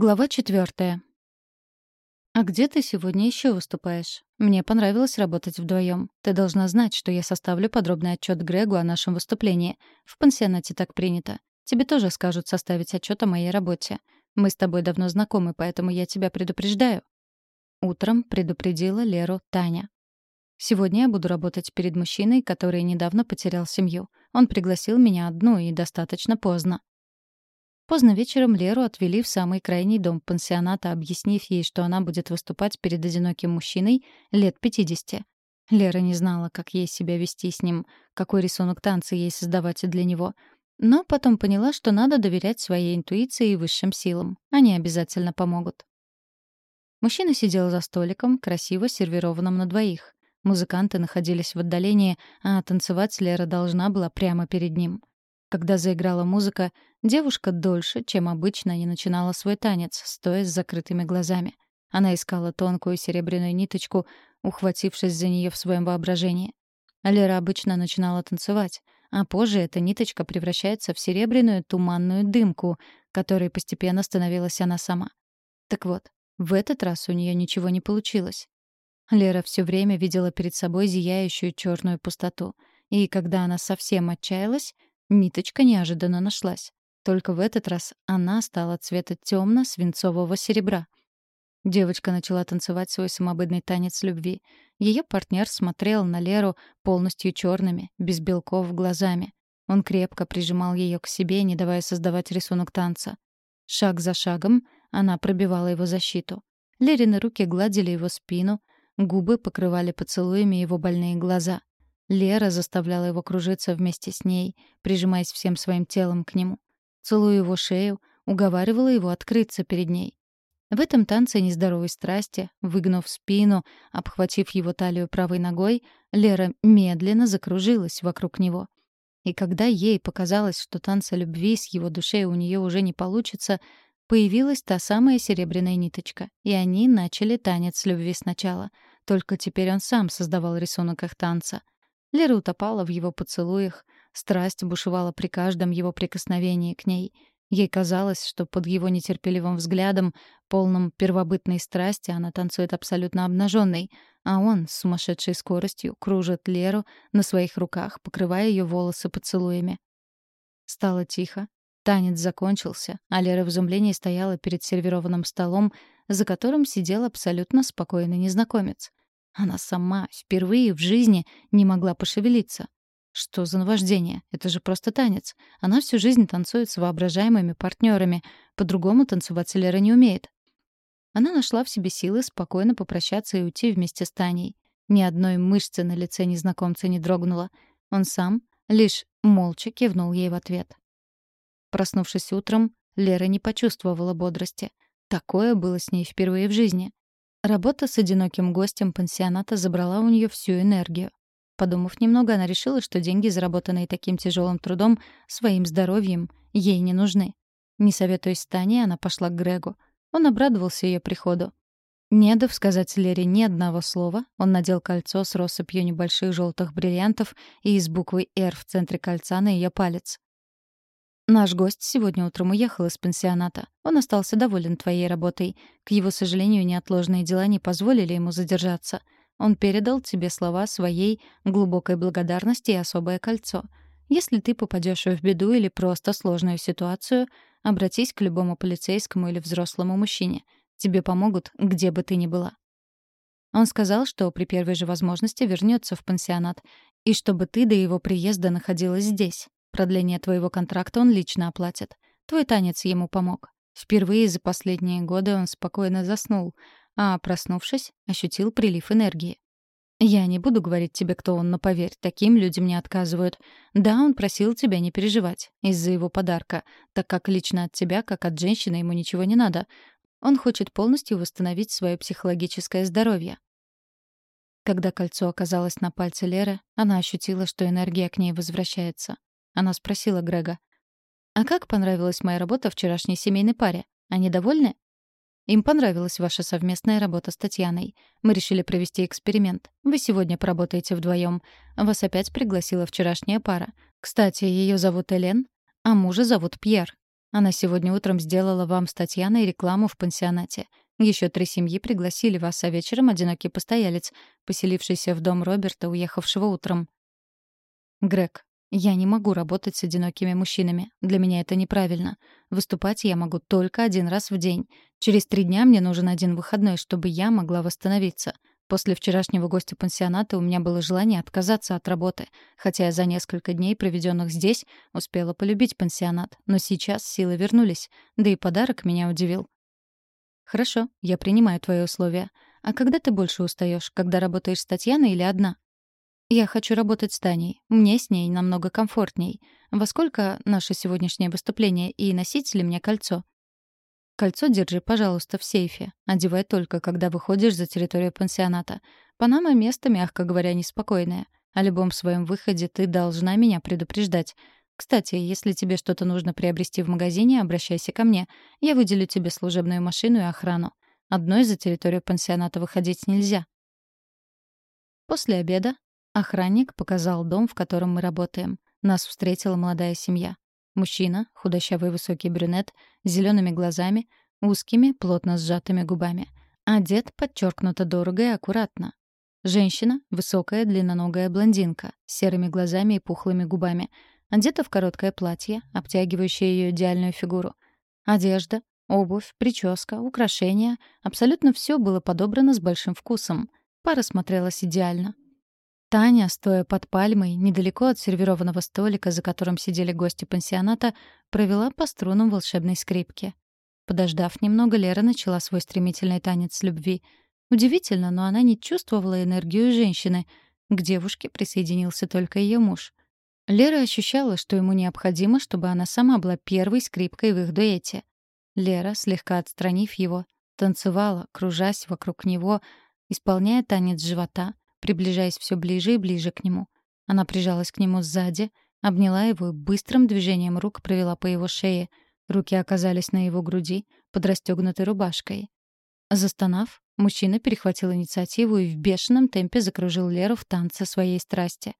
Глава четвертая. «А где ты сегодня еще выступаешь? Мне понравилось работать вдвоем. Ты должна знать, что я составлю подробный отчет Грегу о нашем выступлении. В пансионате так принято. Тебе тоже скажут составить отчет о моей работе. Мы с тобой давно знакомы, поэтому я тебя предупреждаю». Утром предупредила Леру Таня. «Сегодня я буду работать перед мужчиной, который недавно потерял семью. Он пригласил меня одну и достаточно поздно. Поздно вечером Леру отвели в самый крайний дом пансионата, объяснив ей, что она будет выступать перед одиноким мужчиной лет 50. Лера не знала, как ей себя вести с ним, какой рисунок танца ей создавать для него. Но потом поняла, что надо доверять своей интуиции и высшим силам. Они обязательно помогут. Мужчина сидел за столиком, красиво сервированным на двоих. Музыканты находились в отдалении, а танцевать Лера должна была прямо перед ним. Когда заиграла музыка, девушка дольше, чем обычно, не начинала свой танец, стоя с закрытыми глазами. Она искала тонкую серебряную ниточку, ухватившись за нее в своем воображении. Лера обычно начинала танцевать, а позже эта ниточка превращается в серебряную туманную дымку, которой постепенно становилась она сама. Так вот, в этот раз у нее ничего не получилось. Лера все время видела перед собой зияющую черную пустоту. И когда она совсем отчаялась, Ниточка неожиданно нашлась. Только в этот раз она стала цвета темно-свинцового серебра. Девочка начала танцевать свой самобытный танец любви. Ее партнер смотрел на Леру полностью черными, без белков глазами. Он крепко прижимал ее к себе, не давая создавать рисунок танца. Шаг за шагом она пробивала его защиту. Лерины руки гладили его спину, губы покрывали поцелуями его больные глаза. Лера заставляла его кружиться вместе с ней, прижимаясь всем своим телом к нему. Целуя его шею, уговаривала его открыться перед ней. В этом танце нездоровой страсти, выгнув спину, обхватив его талию правой ногой, Лера медленно закружилась вокруг него. И когда ей показалось, что танца любви с его душой у нее уже не получится, появилась та самая серебряная ниточка, и они начали танец любви сначала. Только теперь он сам создавал рисунок их танца — Лера утопала в его поцелуях, страсть бушевала при каждом его прикосновении к ней. Ей казалось, что под его нетерпеливым взглядом, полным первобытной страсти, она танцует абсолютно обнаженной, а он с сумасшедшей скоростью кружит Леру на своих руках, покрывая ее волосы поцелуями. Стало тихо. Танец закончился, а Лера в изумлении стояла перед сервированным столом, за которым сидел абсолютно спокойный незнакомец. Она сама впервые в жизни не могла пошевелиться. Что за наваждение? Это же просто танец. Она всю жизнь танцует с воображаемыми партнерами. По-другому танцевать Лера не умеет. Она нашла в себе силы спокойно попрощаться и уйти вместе с Таней. Ни одной мышцы на лице незнакомца не дрогнула. Он сам лишь молча кивнул ей в ответ. Проснувшись утром, Лера не почувствовала бодрости. Такое было с ней впервые в жизни. Работа с одиноким гостем пансионата забрала у нее всю энергию. Подумав немного, она решила, что деньги, заработанные таким тяжелым трудом, своим здоровьем, ей не нужны. Не советуясь с Таней, она пошла к Грегу. Он обрадовался ее приходу. Не дав сказать Лере ни одного слова, он надел кольцо с россыпью небольших желтых бриллиантов и с буквой «Р» в центре кольца на ее палец. Наш гость сегодня утром уехал из пансионата. Он остался доволен твоей работой. К его сожалению, неотложные дела не позволили ему задержаться. Он передал тебе слова своей глубокой благодарности и особое кольцо. Если ты попадешь в беду или просто сложную ситуацию, обратись к любому полицейскому или взрослому мужчине. Тебе помогут, где бы ты ни была. Он сказал, что при первой же возможности вернется в пансионат, и чтобы ты до его приезда находилась здесь. Продление твоего контракта он лично оплатит. Твой танец ему помог. Впервые за последние годы он спокойно заснул, а, проснувшись, ощутил прилив энергии. Я не буду говорить тебе, кто он, но поверь, таким людям не отказывают. Да, он просил тебя не переживать из-за его подарка, так как лично от тебя, как от женщины, ему ничего не надо. Он хочет полностью восстановить свое психологическое здоровье. Когда кольцо оказалось на пальце Леры, она ощутила, что энергия к ней возвращается. Она спросила Грега. «А как понравилась моя работа вчерашней семейной паре? Они довольны?» «Им понравилась ваша совместная работа с Татьяной. Мы решили провести эксперимент. Вы сегодня поработаете вдвоем. Вас опять пригласила вчерашняя пара. Кстати, ее зовут Элен, а мужа зовут Пьер. Она сегодня утром сделала вам с Татьяной рекламу в пансионате. Еще три семьи пригласили вас, а вечером одинокий постоялец, поселившийся в дом Роберта, уехавшего утром. Грег, я не могу работать с одинокими мужчинами. Для меня это неправильно. Выступать я могу только один раз в день. Через три дня мне нужен один выходной, чтобы я могла восстановиться. После вчерашнего гостя пансионата у меня было желание отказаться от работы, хотя я за несколько дней, проведенных здесь, успела полюбить пансионат. Но сейчас силы вернулись, да и подарок меня удивил. «Хорошо, я принимаю твои условия. А когда ты больше устаешь, когда работаешь с Татьяной или одна?» «Я хочу работать с Таней. Мне с ней намного комфортней. Во сколько наше сегодняшнее выступление и носить ли мне кольцо?» «Кольцо держи, пожалуйста, в сейфе. Одевай только, когда выходишь за территорию пансионата. Панама — место, мягко говоря, неспокойное. О любом своем выходе ты должна меня предупреждать. Кстати, если тебе что-то нужно приобрести в магазине, обращайся ко мне. Я выделю тебе служебную машину и охрану. Одной за территорию пансионата выходить нельзя. После обеда охранник показал дом, в котором мы работаем. Нас встретила молодая семья. Мужчина, худощавый высокий брюнет, с зелеными глазами, узкими, плотно сжатыми губами. Одет подчеркнуто дорого и аккуратно. Женщина — высокая, длинноногая блондинка, с серыми глазами и пухлыми губами — Одета в короткое платье, обтягивающее ее идеальную фигуру. Одежда, обувь, прическа, украшения — абсолютно все было подобрано с большим вкусом. Пара смотрелась идеально. Таня, стоя под пальмой, недалеко от сервированного столика, за которым сидели гости пансионата, провела по струнам волшебной скрипки. Подождав немного, Лера начала свой стремительный танец любви. Удивительно, но она не чувствовала энергию женщины. К девушке присоединился только ее муж. Лера ощущала, что ему необходимо, чтобы она сама была первой скрипкой в их дуэте. Лера, слегка отстранив его, танцевала, кружась вокруг него, исполняя танец живота, приближаясь все ближе и ближе к нему. Она прижалась к нему сзади, обняла его и быстрым движением рук провела по его шее. Руки оказались на его груди, под расстегнутой рубашкой. Застонав, мужчина перехватил инициативу и в бешеном темпе закружил Леру в танце своей страсти.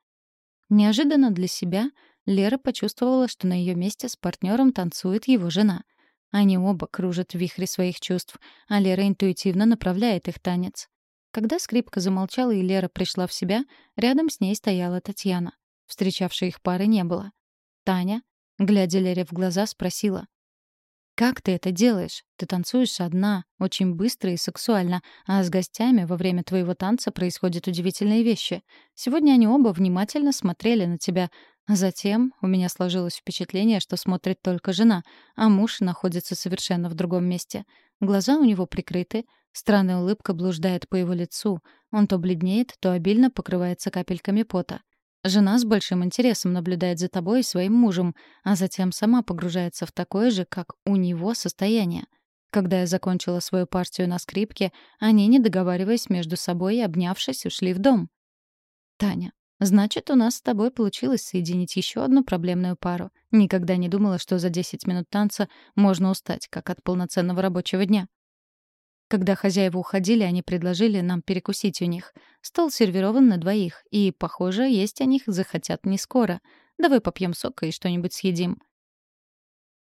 Неожиданно для себя Лера почувствовала, что на ее месте с партнером танцует его жена. Они оба кружат в вихре своих чувств, а Лера интуитивно направляет их танец. Когда скрипка замолчала и Лера пришла в себя, рядом с ней стояла Татьяна. Встречавшей их пары не было. Таня, глядя Лере в глаза, спросила. Как ты это делаешь? Ты танцуешь одна, очень быстро и сексуально, а с гостями во время твоего танца происходят удивительные вещи. Сегодня они оба внимательно смотрели на тебя. Затем у меня сложилось впечатление, что смотрит только жена, а муж находится совершенно в другом месте. Глаза у него прикрыты, странная улыбка блуждает по его лицу. Он то бледнеет, то обильно покрывается капельками пота. Жена с большим интересом наблюдает за тобой и своим мужем, а затем сама погружается в такое же, как у него, состояние. Когда я закончила свою партию на скрипке, они, не договариваясь между собой и обнявшись, ушли в дом. Таня, значит, у нас с тобой получилось соединить еще одну проблемную пару. Никогда не думала, что за 10 минут танца можно устать, как от полноценного рабочего дня. Когда хозяева уходили, они предложили нам перекусить у них. Стол сервирован на двоих, и, похоже, есть о них захотят не скоро. Давай попьем сока и что-нибудь съедим.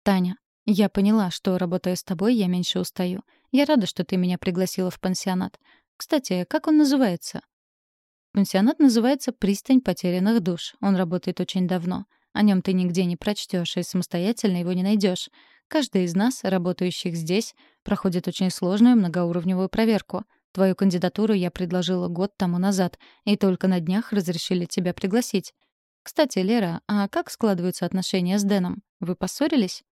Таня, я поняла, что, работая с тобой, я меньше устаю. Я рада, что ты меня пригласила в пансионат. Кстати, как он называется? Пансионат называется «Пристань потерянных душ». Он работает очень давно. О нем ты нигде не прочтешь и самостоятельно его не найдешь. Каждый из нас, работающих здесь, проходит очень сложную многоуровневую проверку. Твою кандидатуру я предложила год тому назад, и только на днях разрешили тебя пригласить. Кстати, Лера, а как складываются отношения с Дэном? Вы поссорились?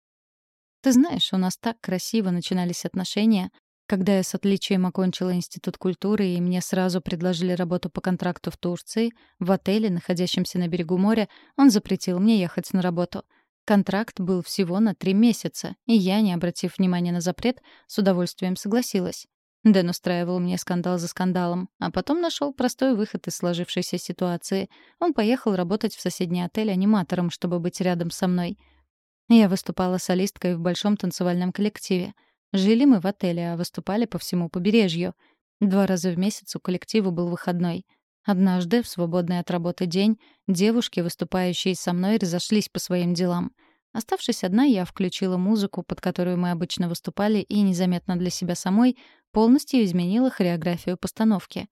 Ты знаешь, у нас так красиво начинались отношения. Когда я с отличием окончила Институт культуры и мне сразу предложили работу по контракту в Турции, в отеле, находящемся на берегу моря, он запретил мне ехать на работу — Контракт был всего на три месяца, и я, не обратив внимания на запрет, с удовольствием согласилась. Дэн устраивал мне скандал за скандалом, а потом нашел простой выход из сложившейся ситуации. Он поехал работать в соседний отель аниматором, чтобы быть рядом со мной. Я выступала солисткой в большом танцевальном коллективе. Жили мы в отеле, а выступали по всему побережью. Два раза в месяц у коллектива был выходной — Однажды, в свободный от работы день, девушки, выступающие со мной, разошлись по своим делам. Оставшись одна, я включила музыку, под которую мы обычно выступали, и незаметно для себя самой полностью изменила хореографию постановки.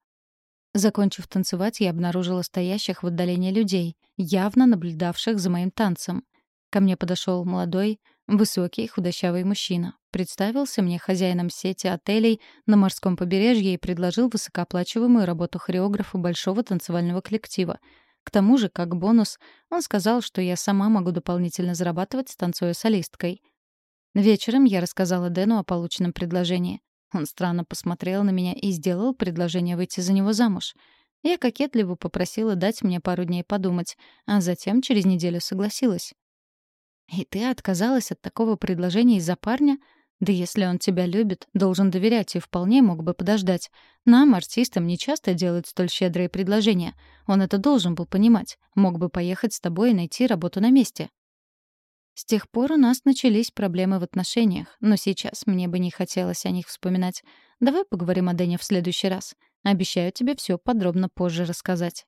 Закончив танцевать, я обнаружила стоящих в отдалении людей, явно наблюдавших за моим танцем. Ко мне подошел молодой, высокий, худощавый мужчина. Представился мне хозяином сети отелей на морском побережье и предложил высокооплачиваемую работу хореографа большого танцевального коллектива — к тому же, как бонус, он сказал, что я сама могу дополнительно зарабатывать, танцуя солисткой. Вечером я рассказала Дэну о полученном предложении. Он странно посмотрел на меня и сделал предложение выйти за него замуж. Я кокетливо попросила дать мне пару дней подумать, а затем через неделю согласилась. «И ты отказалась от такого предложения из-за парня?» Да если он тебя любит, должен доверять и вполне мог бы подождать. Нам, артистам, не часто делают столь щедрые предложения. Он это должен был понимать. Мог бы поехать с тобой и найти работу на месте. С тех пор у нас начались проблемы в отношениях, но сейчас мне бы не хотелось о них вспоминать. Давай поговорим о Дэне в следующий раз. Обещаю тебе все подробно позже рассказать.